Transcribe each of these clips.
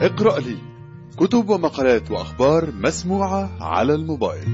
اقرأ لي كتب ومقالات وأخبار مسموعة على الموبايل.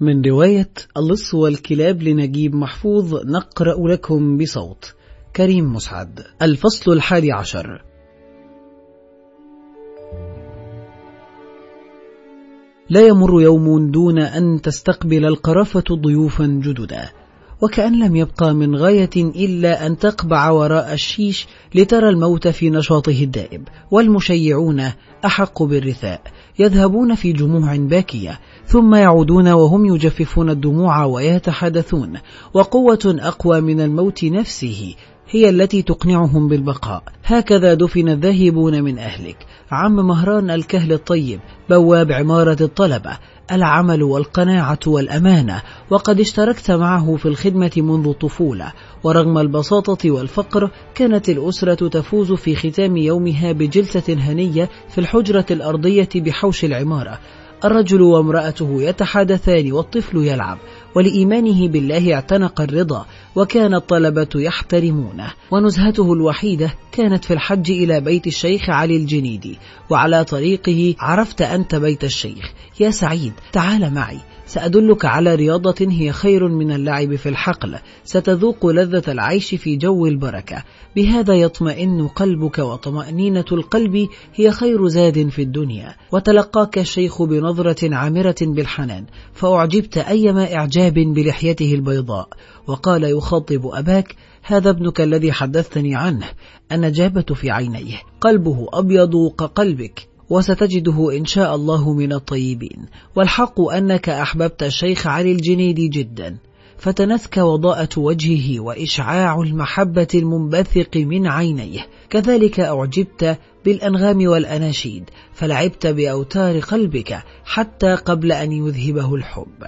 من رواية اللص والكلاب لنجيب محفوظ نقرأ لكم بصوت كريم مسعد الفصل الحادي عشر. لا يمر يوم دون أن تستقبل القرافة ضيوفا جددا. وكأن لم يبقى من غاية إلا أن تقبع وراء الشيش لترى الموت في نشاطه الدائب. والمشيعون أحق بالرثاء يذهبون في جموع باكية ثم يعودون وهم يجففون الدموع ويتحدثون وقوة أقوى من الموت نفسه هي التي تقنعهم بالبقاء. هكذا دفن الذاهبون من أهلك. عم مهران الكهل الطيب بواب عمارة الطلبة. العمل والقناعة والأمانة. وقد اشتركت معه في الخدمة منذ الطفولة ورغم البساطة والفقر كانت الأسرة تفوز في ختام يومها بجلسة هنية في الحجرة الأرضية بحوش العمارة. الرجل وامرأته يتحادثان والطفل يلعب ولإيمانه بالله اعتنق الرضا وكان الطلبة يحترمونه. ونزهته الوحيدة كانت في الحج إلى بيت الشيخ علي الجنيدي وعلى طريقه عرفت أنت بيت الشيخ. يا سعيد تعال معي. سأدلك على رياضة هي خير من اللعب في الحقل. ستذوق لذة العيش في جو البركة. بهذا يطمئن قلبك وطمأنينة القلب هي خير زاد في الدنيا. وتلقاك الشيخ بنظرة عامرة بالحنان. فأعجبت أيما إعجاب بلحيته البيضاء. وقال يخاطب أباك هذا ابنك الذي حدثتني عنه. النجابة في عينيه. قلبه أبيض كقلبك. وستجده إن شاء الله من الطيبين. والحق أنك أحببت الشيخ علي الجنيدي جدا. فتنثك وضاءة وجهه وإشعاع المحبة المنبثق من عينيه. كذلك أعجبت بالأنغام والأناشيد فلعبت بأوتار قلبك حتى قبل أن يذهبه الحب.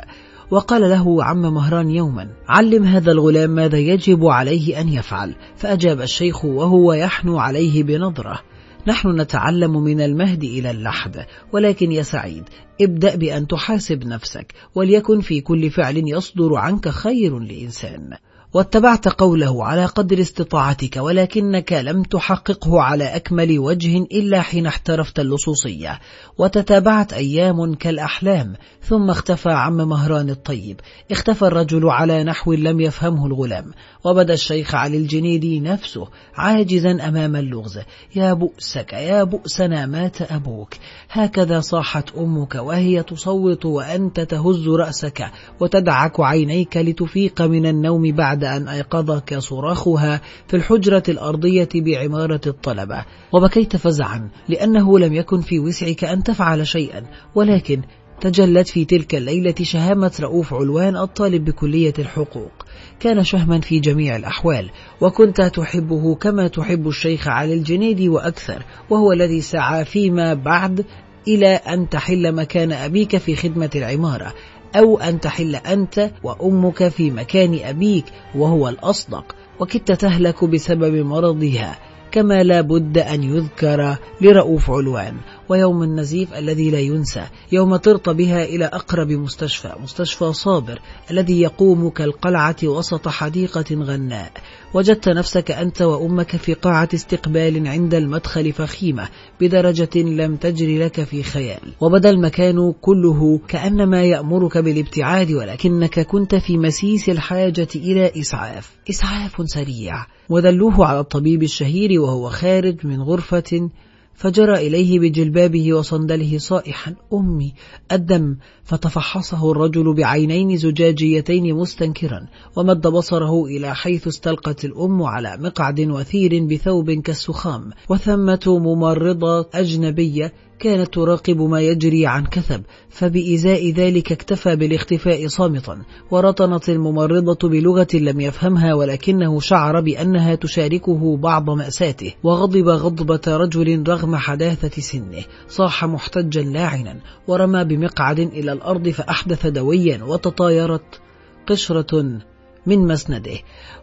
وقال له عم مهران يوما علم هذا الغلام ماذا يجب عليه أن يفعل؟ فأجاب الشيخ وهو يحنو عليه بنظرة. نحن نتعلم من المهد إلى اللحد ولكن يا سعيد ابدأ بأن تحاسب نفسك وليكن في كل فعل يصدر عنك خير لإنسان. واتبعت قوله على قدر استطاعتك ولكنك لم تحققه على أكمل وجه إلا حين احترفت اللصوصية. وتتابعت أيام كالأحلام ثم اختفى عم مهران الطيب. اختفى الرجل على نحو لم يفهمه الغلام. وبدا الشيخ علي الجنيدي نفسه عاجزا أمام اللغز. يا بؤسك يا بؤسنا مات أبوك. هكذا صاحت أمك وهي تصوت وأنت تهز رأسك وتدعك عينيك لتفيق من النوم بعد أن أيقظك صراخها في الحجرة الأرضية بعمارة الطلبة. وبكيت فزعا لأنه لم يكن في وسعك أن تفعل شيئا ولكن تجلت في تلك الليلة شهامة رؤوف علوان الطالب بكلية الحقوق. كان شهما في جميع الأحوال وكنت تحبه كما تحب الشيخ علي الجنيدي وأكثر وهو الذي سعى فيما بعد إلى أن تحل مكان أبيك في خدمة العمارة. أو أن تحل أنت وأمك في مكان أبيك وهو الأصدق وكدت تهلك بسبب مرضها كما لا بد أن يذكر لرؤوف علوان ويوم النزيف الذي لا ينسى يوم طرت بها إلى أقرب مستشفى مستشفى صابر الذي يقوم كالقلعة وسط حديقة غناء. وجدت نفسك أنت وأمك في قاعة استقبال عند المدخل فخيمة بدرجة لم تجري لك في خيال. وبدا المكان كله كأنما يأمرك بالابتعاد ولكنك كنت في مسيس الحاجة إلى إسعاف. إسعاف سريع. ودلوه على الطبيب الشهير وهو خارج من غرفة فجرى إليه بجلبابه وصندله صائحا أمي الدم. فتفحصه الرجل بعينين زجاجيتين مستنكرا ومد بصره إلى حيث استلقت الأم على مقعد وثير بثوب كالسخام وثمة ممرضة أجنبية كانت تراقب ما يجري عن كثب فبإزاء ذلك اكتفى بالاختفاء صامتا ورطنت الممرضة بلغة لم يفهمها ولكنه شعر بأنها تشاركه بعض مأساته وغضب غضبة رجل رغم حداثة سنه صاح محتجا لاعنا ورمى بمقعد إلى الأرض فأحدث دويا وتطايرت قشرة من مسنده.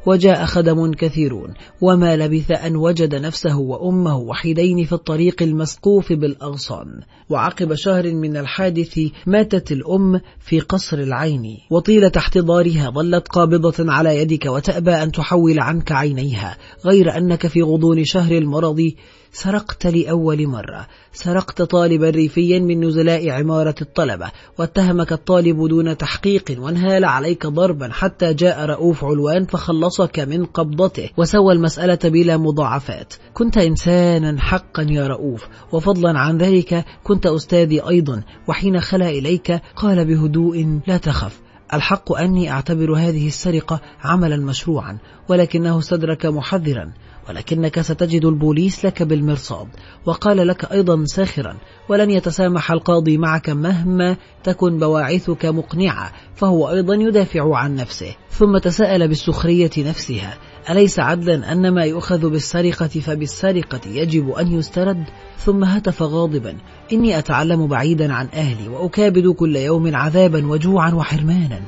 وجاء خدم كثيرون. وما لبث أن وجد نفسه وأمه وحيدين في الطريق المسقوف بالأغصان. وعقب شهر من الحادث ماتت الأم في قصر العين. وطيلة احتضارها ظلت قابضة على يدك وتأبى أن تحول عنك عينيها. غير أنك في غضون شهر المرض سرقت لأول مرة. سرقت طالبا ريفيا من نزلاء عمارة الطلبة. واتهمك الطالب دون تحقيق وانهال عليك ضربا حتى جاء رؤوف علوان فخلصك من قبضته وسوى المسألة بلا مضاعفات. كنت إنسانا حقا يا رؤوف وفضلا عن ذلك كنت أستاذي أيضا وحين خلا إليك قال بهدوء لا تخف الحق أني أعتبر هذه السرقة عملا مشروعا ولكنه استدرك محذرا. ولكنك ستجد البوليس لك بالمرصاد. وقال لك أيضا ساخرا ولن يتسامح القاضي معك مهما تكن بواعثك مقنعة فهو أيضا يدافع عن نفسه. ثم تساءل بالسخرية نفسها أليس عدلا أن ما يؤخذ بالسرقة فبالسرقة يجب أن يسترد؟ ثم هتف غاضبا إني أتعلم بعيدا عن أهلي وأكابد كل يوم عذابا وجوعا وحرمانا.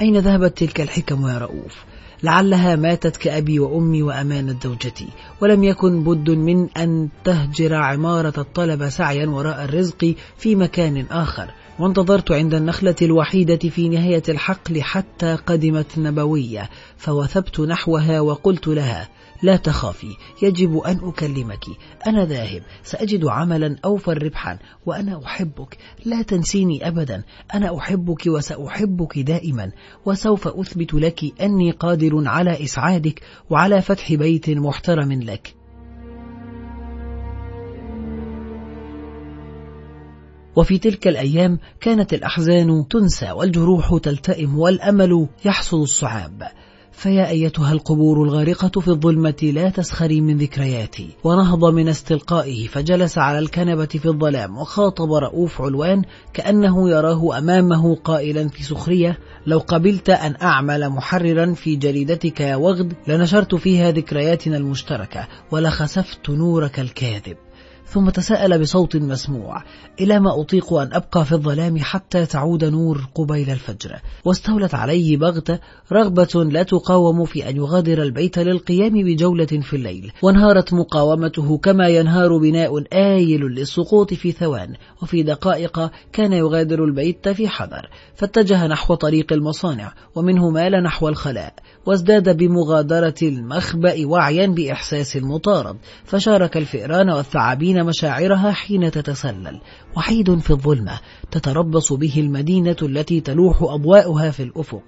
أين ذهبت تلك الحكم يا رؤوف؟ لعلها ماتت كأبي وأمي وأمانة زوجتي. ولم يكن بد من أن تهجر عمارة الطلبة سعيا وراء الرزق في مكان آخر. وانتظرت عند النخلة الوحيدة في نهاية الحقل حتى قدمت نبوية فوثبت نحوها وقلت لها لا تخافي يجب أن أكلمك أنا ذاهب سأجد عملا أوفر ربحا وأنا أحبك لا تنسيني أبدا أنا أحبك وسأحبك دائما وسوف أثبت لك أني قادر على إسعادك وعلى فتح بيت محترم لك. وفي تلك الأيام كانت الأحزان تنسى والجروح تلتئم والأمل يحصد الصعاب. فيا أيتها القبور الغارقة في الظلمة لا تسخري من ذكرياتي. ونهض من استلقائه فجلس على الكنبة في الظلام وخاطب رؤوف علوان كأنه يراه أمامه قائلا في سخرية لو قبلت أن أعمل محررا في جريدتك يا وغد لنشرت فيها ذكرياتنا المشتركة ولخسفت نورك الكاذب. ثم تساءل بصوت مسموع إلى ما أطيق أن أبقى في الظلام حتى تعود نور قبيل الفجر. واستولت عليه بغتة رغبة لا تقاوم في أن يغادر البيت للقيام بجولة في الليل. وانهارت مقاومته كما ينهار بناء آيل للسقوط في ثوان. وفي دقائق كان يغادر البيت في حذر. فاتجه نحو طريق المصانع ومنه مال نحو الخلاء. وازداد بمغادرة المخبأ وعيا بإحساس المطارد فشارك الفئران والثعابين مشاعرها حين تتسلل وحيد في الظلمة تتربص به المدينة التي تلوح أضواءها في الأفق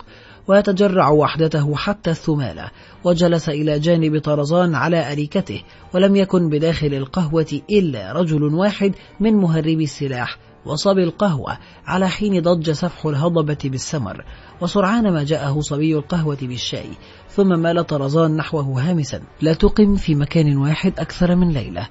ويتجرع وحدته حتى الثمالة وجلس إلى جانب طرزان على أريكته ولم يكن بداخل القهوة إلا رجل واحد من مهربي السلاح وصبي القهوة على حين ضج سفح الهضبة بالسمر وسرعان ما جاءه صبي القهوة بالشاي ثم مال طرزان نحوه هامسا لا تقم في مكان واحد أكثر من ليلة.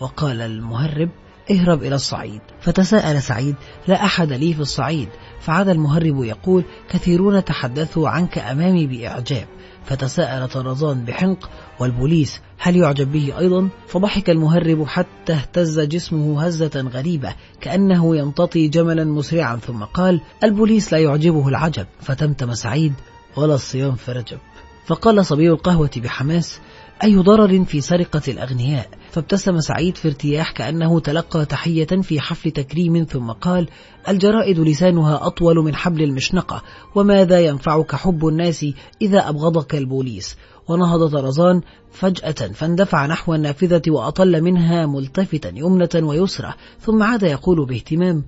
وقال المهرب اهرب إلى الصعيد. فتساءل سعيد لا أحد لي في الصعيد. فعاد المهرب يقول كثيرون تحدثوا عنك أمامي بإعجاب. فتساءل طرزان بحنق والبوليس هل يعجب به أيضا؟ فضحك المهرب حتى اهتز جسمه هزة غريبة كأنه يمتطي جملا مسرعا ثم قال البوليس لا يعجبه العجب. فتمتم سعيد ولا الصيام فرجب فقال صبي القهوة بحماس أي ضرر في سرقة الأغنياء؟ فابتسم سعيد في ارتياح كأنه تلقى تحية في حفل تكريم ثم قال الجرائد لسانها أطول من حبل المشنقة وماذا ينفعك حب الناس إذا أبغضك البوليس؟ ونهض طرزان فجأة فاندفع نحو النافذة وأطل منها ملتفتا يمنة ويسرى ثم عاد يقول باهتمام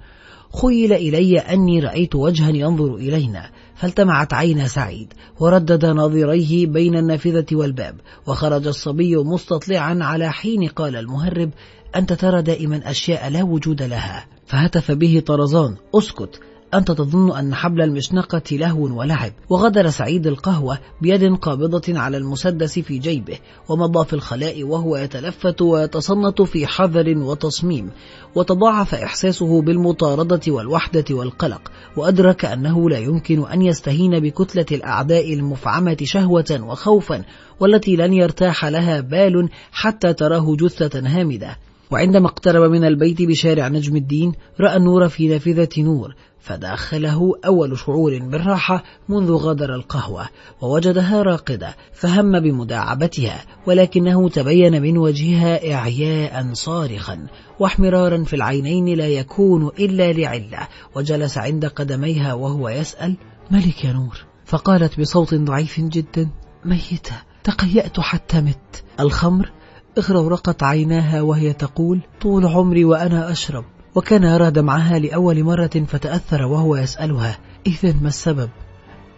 خيل إلي أني رأيت وجها ينظر إلينا فالتمعت عين سعيد وردد ناظريه بين النافذة والباب وخرج الصبي مستطلعا على حين قال المهرب أنت ترى دائما أشياء لا وجود لها. فهتف به طرزان أسكت. أنت تظن أن حبل المشنقة لهو ولعب. وغدر سعيد القهوة بيد قابضة على المسدس في جيبه ومضى في الخلاء وهو يتلفت ويتصنت في حذر وتصميم. وتضاعف إحساسه بالمطاردة والوحدة والقلق وأدرك أنه لا يمكن أن يستهين بكتلة الأعداء المفعمة شهوة وخوفا والتي لن يرتاح لها بال حتى تراه جثة هامدة. وعندما اقترب من البيت بشارع نجم الدين رأى النور في نافذة نور فداخله أول شعور بالراحة منذ غادر القهوة ووجدها راقدة فهم بمداعبتها ولكنه تبين من وجهها إعياء صارخا واحمرارا في العينين لا يكون إلا لعلة وجلس عند قدميها وهو يسأل ملك يا نور؟ فقالت بصوت ضعيف جدا ميتة تقيأت حتى مت. الخمر اغرورقت عيناها وهي تقول طول عمري وأنا أشرب. وكان يرى دمعها لأول مرة فتأثر وهو يسألها إذا ما السبب؟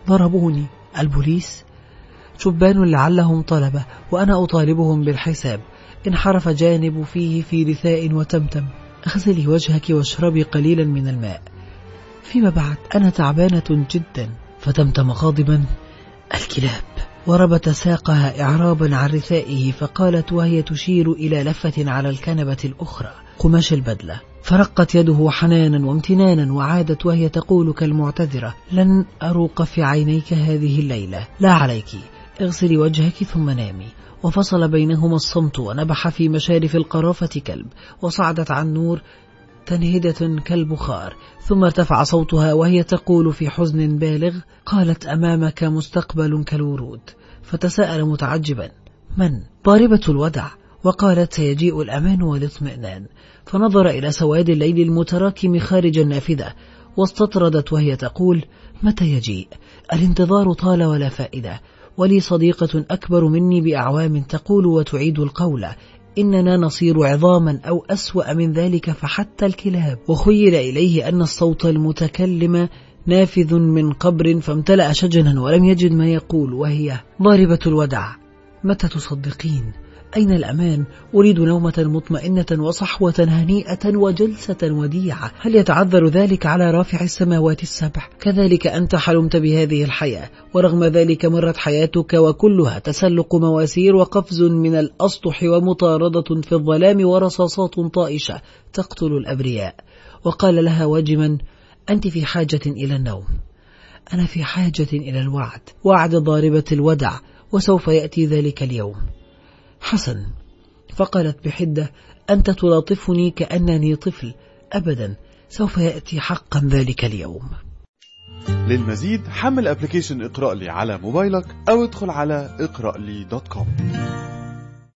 ضربوني. البوليس؟ شبان لعلهم طلبة وأنا أطالبهم بالحساب. انحرف جانب فيه في رثاء وتمتم. اغسلي وجهك واشربي قليلا من الماء. فيما بعد أنا تعبانة جدا فتمتم غاضبا. الكلاب. وربت ساقها إعرابا عن رثائه فقالت وهي تشير إلى لفة على الكنبة الأخرى. قماش البدلة. فرقت يده حنانا وامتنانا وعادت وهي تقول كالمعتذرة لن أروق في عينيك هذه الليلة. لا عليك. اغسلي وجهك ثم نامي. وفصل بينهما الصمت ونبح في مشارف القرافة كلب وصعدت عن نور تنهدة كالبخار ثم ارتفع صوتها وهي تقول في حزن بالغ قالت أمامك مستقبل كالورود فتساءل متعجبا من؟ ضاربة الودع وقالت سيجيء الأمان والاطمئنان فنظر إلى سواد الليل المتراكم خارج النافذة واستطردت وهي تقول متى يجيء؟ الانتظار طال ولا فائدة ولي صديقة أكبر مني بأعوام تقول وتعيد القول إننا نصير عظاما أو أسوأ من ذلك فحتى الكلاب. وخيل إليه أن الصوت المتكلم نافذ من قبر فامتلأ شجنا ولم يجد ما يقول وهي ضاربة الودع متى تصدقين؟ أين الأمان؟ أريد نومة مطمئنة وصحوة هنيئة وجلسة وديعة. هل يتعذر ذلك على رافع السماوات السبع؟ كذلك أنت حلمت بهذه الحياة ورغم ذلك مرت حياتك وكلها تسلق مواسير وقفز من الأسطح ومطاردة في الظلام ورصاصات طائشة تقتل الأبرياء. وقال لها واجما أنت في حاجة إلى النوم. أنا في حاجة إلى الوعد وعد ضاربة الودع وسوف يأتي ذلك اليوم. حسن فقالت بحدة أنت تلاطفني كأنني طفل. أبدا سوف يأتي حقا ذلك اليوم. للمزيد حمل application إقرأ لي على موبايلك أو ادخل على إقرأ لي dot com.